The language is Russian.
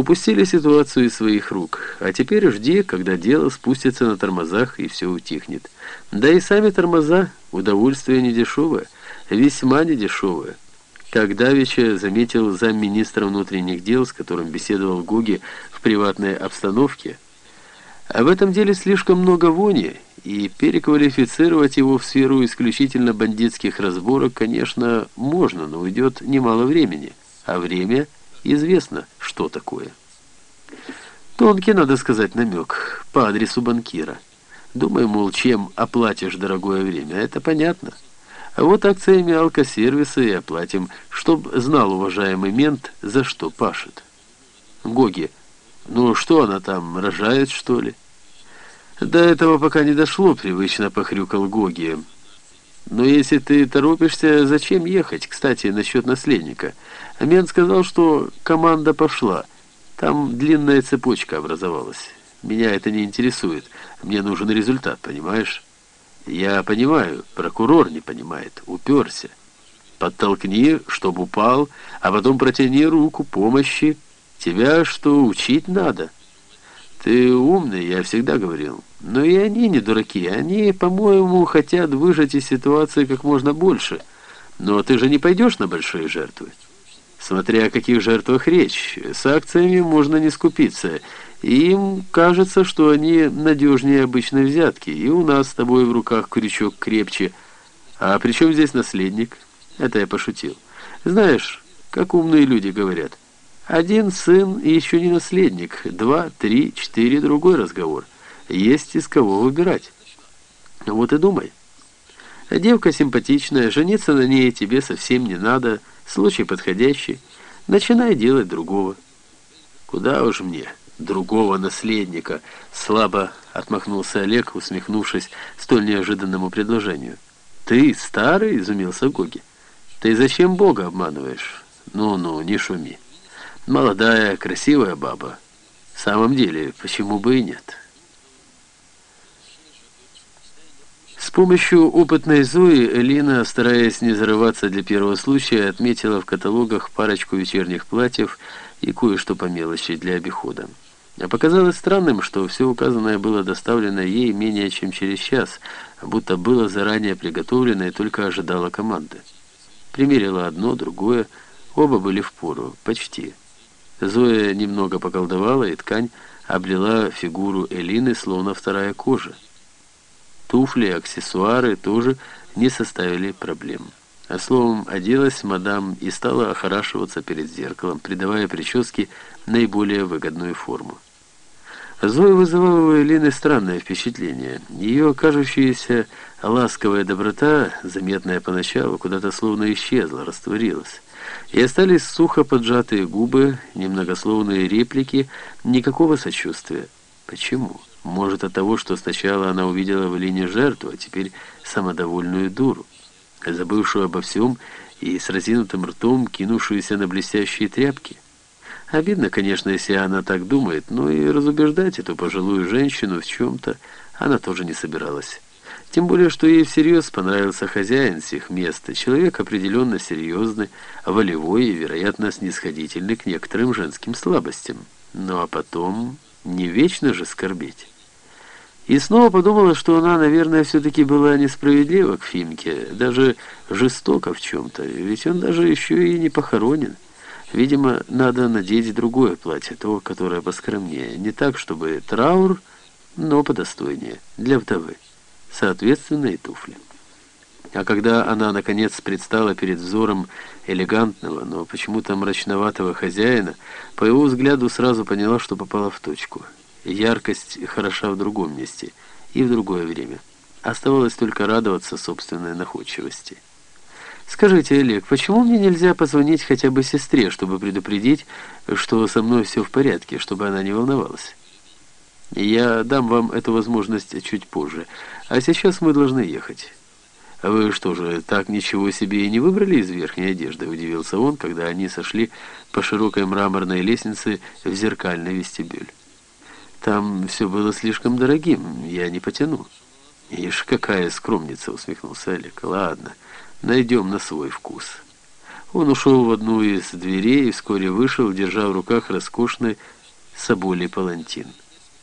Упустили ситуацию из своих рук, а теперь жди, когда дело спустится на тормозах и все утихнет. Да и сами тормоза – удовольствие недешевое, весьма недешевое. Как Давича заметил замминистра внутренних дел, с которым беседовал Гуги в приватной обстановке, а в этом деле слишком много вони, и переквалифицировать его в сферу исключительно бандитских разборок, конечно, можно, но уйдет немало времени, а время – Известно, что такое. Тонкий, надо сказать, намек по адресу банкира. Думаю, мол, чем оплатишь дорогое время, это понятно. А вот акциями алкосервиса и оплатим, чтоб знал уважаемый мент, за что пашет. Гоги, ну что она там, рожает, что ли? До этого пока не дошло, привычно похрюкал Гоги. Но если ты торопишься, зачем ехать? Кстати, насчет наследника. Мент сказал, что команда пошла. Там длинная цепочка образовалась. Меня это не интересует. Мне нужен результат, понимаешь? Я понимаю, прокурор не понимает. Уперся. Подтолкни, чтобы упал, а потом протяни руку помощи. Тебя что, учить надо?» Ты умный, я всегда говорил. Но и они не дураки. Они, по-моему, хотят выжать из ситуации как можно больше. Но ты же не пойдешь на большие жертвы. Смотря о каких жертвах речь. С акциями можно не скупиться. им кажется, что они надежнее обычной взятки. И у нас с тобой в руках крючок крепче. А при чем здесь наследник? Это я пошутил. Знаешь, как умные люди говорят – один сын и еще не наследник, два, три, четыре, другой разговор. Есть из кого выбирать. Вот и думай. Девка симпатичная, жениться на ней тебе совсем не надо, случай подходящий. Начинай делать другого. Куда уж мне, другого наследника, слабо отмахнулся Олег, усмехнувшись столь неожиданному предложению. Ты старый, изумился Гоги. Ты зачем Бога обманываешь? Ну-ну, не шуми. Молодая, красивая баба. В самом деле, почему бы и нет? С помощью опытной Зои Элина, стараясь не зарываться для первого случая, отметила в каталогах парочку вечерних платьев и кое-что по мелочи для обихода. А показалось странным, что все указанное было доставлено ей менее чем через час, будто было заранее приготовлено и только ожидало команды. Примерила одно, другое, оба были в пору, почти. Зоя немного поколдовала, и ткань облила фигуру Элины, словно вторая кожа. Туфли, аксессуары тоже не составили проблем. А словом, оделась мадам и стала охорашиваться перед зеркалом, придавая прическе наиболее выгодную форму. Зоя вызывала у Элины странное впечатление. Ее кажущаяся ласковая доброта, заметная поначалу, куда-то словно исчезла, растворилась и остались сухо поджатые губы, немногословные реплики, никакого сочувствия. Почему? Может, от того, что сначала она увидела в Лине жертву, а теперь самодовольную дуру, забывшую обо всем и с разинутым ртом кинувшуюся на блестящие тряпки? Обидно, конечно, если она так думает, но и разубеждать эту пожилую женщину в чем-то она тоже не собиралась. Тем более, что ей всерьез понравился хозяин всех мест, человек определенно серьезный, волевой и, вероятно, снисходительный к некоторым женским слабостям. Ну а потом не вечно же скорбеть. И снова подумала, что она, наверное, все-таки была несправедлива к Фимке, даже жестока в чем-то, ведь он даже еще и не похоронен. Видимо, надо надеть другое платье, то, которое поскромнее, не так, чтобы траур, но подостойнее, для вдовы соответственно и туфли. А когда она, наконец, предстала перед взором элегантного, но почему-то мрачноватого хозяина, по его взгляду сразу поняла, что попала в точку. Яркость хороша в другом месте и в другое время. Оставалось только радоваться собственной находчивости. «Скажите, Олег, почему мне нельзя позвонить хотя бы сестре, чтобы предупредить, что со мной все в порядке, чтобы она не волновалась?» Я дам вам эту возможность чуть позже. А сейчас мы должны ехать. А вы что же, так ничего себе и не выбрали из верхней одежды? Удивился он, когда они сошли по широкой мраморной лестнице в зеркальный вестибюль. Там все было слишком дорогим, я не потяну. Ишь, какая скромница, усмехнулся Олег. Ладно, найдем на свой вкус. Он ушел в одну из дверей и вскоре вышел, держа в руках роскошный соболей палантин.